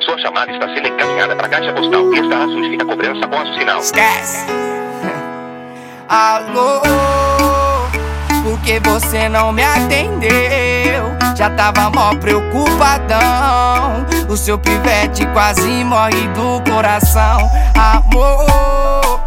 Sua chamada está sendo encaminhada para a caixa postal e estará sujeita a cobrança após o sinal. Esquece. Alô, por que você não me atendeu? Já tava mó preocupadão. O seu pivete quase morre do coração. Amor,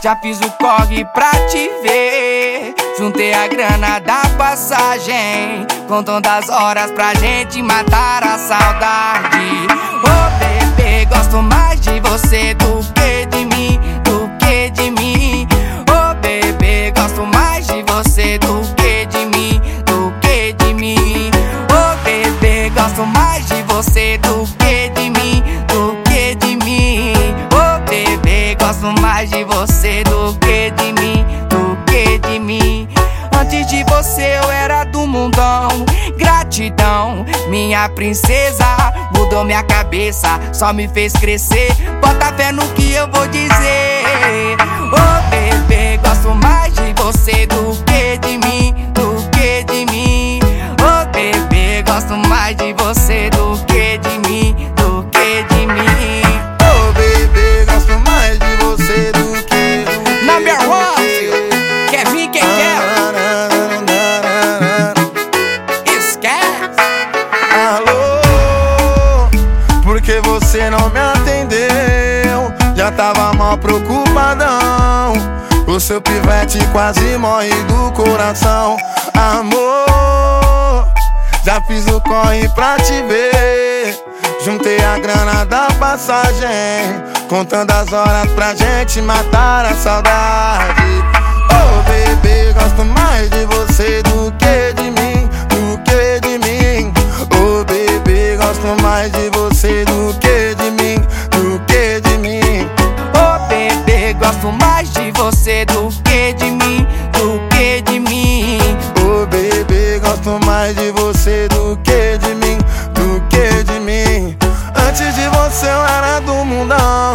já fiz o corre pra te ver. Juntei a grana da passagem. Contando as horas pra gente matar a saudade. Ô oh, bebê, gosto mais de você do que de mim. Do que de mim. Ô oh, bebê, gosto mais de você do que de mim. Do que de mim. Ô oh, bebê, gosto mais de você do que de mim. Do que de mim. Ô bebê, gosto mais de você do que de mim. Do que de mim. Antes de você eu era do mundão. Gratidão, minha princesa. Mudou minha cabeça, só me fez crescer. Bota fé no que eu vou dizer. Oh, bebê, gosto mais de você do Já tava mal preocupadão. O seu pivete quase morre do coração. Amor, já fiz o corre pra te ver. Juntei a grana da passagem. Contando as horas pra gente matar a saudade. Oh, bebê, gosto mais de você do que de mim. Do que de mim. Oh, bebê, gosto mais de você bebê, gosto mais de você do que de mim, do que de mim. Ô bebê, gosto mais de você do que de mim, do que de mim. Antes de você eu era do mundão.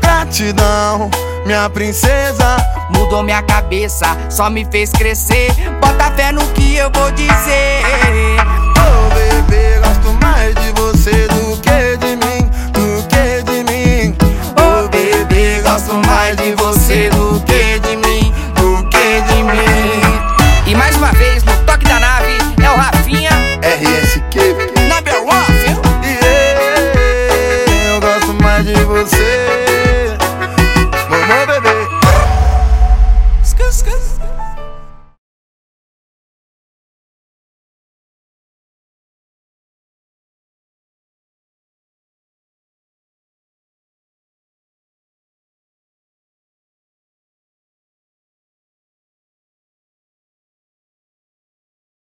Gratidão, minha princesa. Mudou minha cabeça, só me fez crescer. Bota fé no que eu vou dizer. você, mamãe bebê.